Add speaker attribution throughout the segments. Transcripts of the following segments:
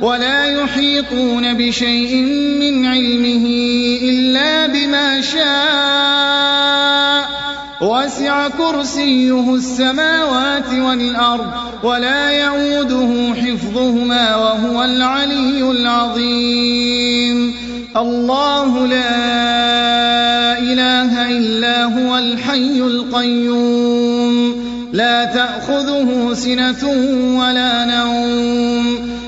Speaker 1: ولا يحيطون بشيء من علمه إلا بما شاء. وسع كرسيه السماوات والأرض ولا يعوده حفظهما وهو العلي العظيم. الله لا إله إلا هو الحي القيوم. لا تأخذه سنة ولا نوم.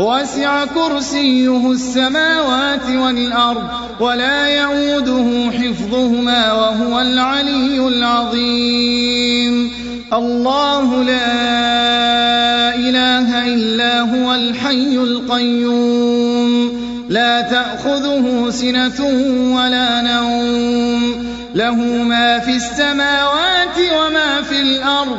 Speaker 1: وسع كرسيه السماوات والأرض ولا يعوده حفظهما وهو العلي العظيم. الله لا إله إلا هو الحي القيوم. لا تأخذه سنة ولا نوم. له ما في السماوات وما في الأرض.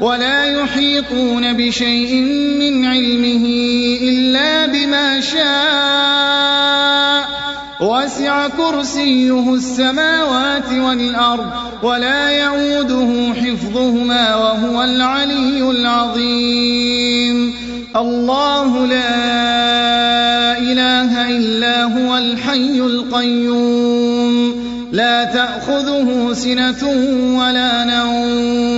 Speaker 1: ولا يحيطون بشيء من علمه إلا بما شاء. وسع كرسيه السماوات والأرض ولا يعوده حفظهما وهو العلي العظيم. الله لا إله إلا هو الحي القيوم. لا تأخذه سنة ولا نوم.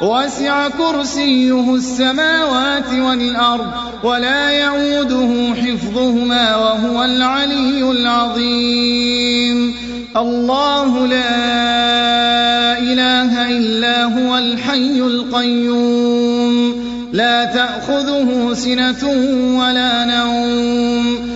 Speaker 1: وسع كرسيه السماوات والأرض ولا يعوده حفظهما وهو العلي العظيم. الله لا إله إلا هو الحي القيوم. لا تأخذه سنة ولا نوم.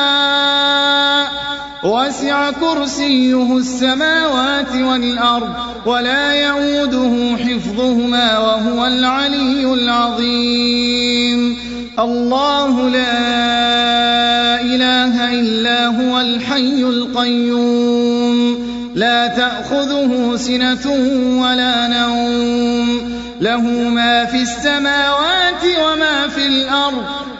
Speaker 1: وسع كرسيه السماوات والأرض ولا يعوده حفظهما وهو العلي العظيم. الله لا إله إلا هو الحي القيوم. لا تأخذه سنة ولا نوم. له ما في السماوات وما في الأرض.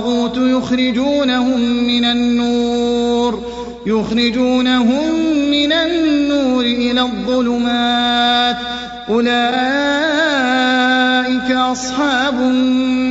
Speaker 1: الطاغوت يخرجونهم من النور يخرجونهم من النور إلى الظلمات. أولئك أصحاب النار.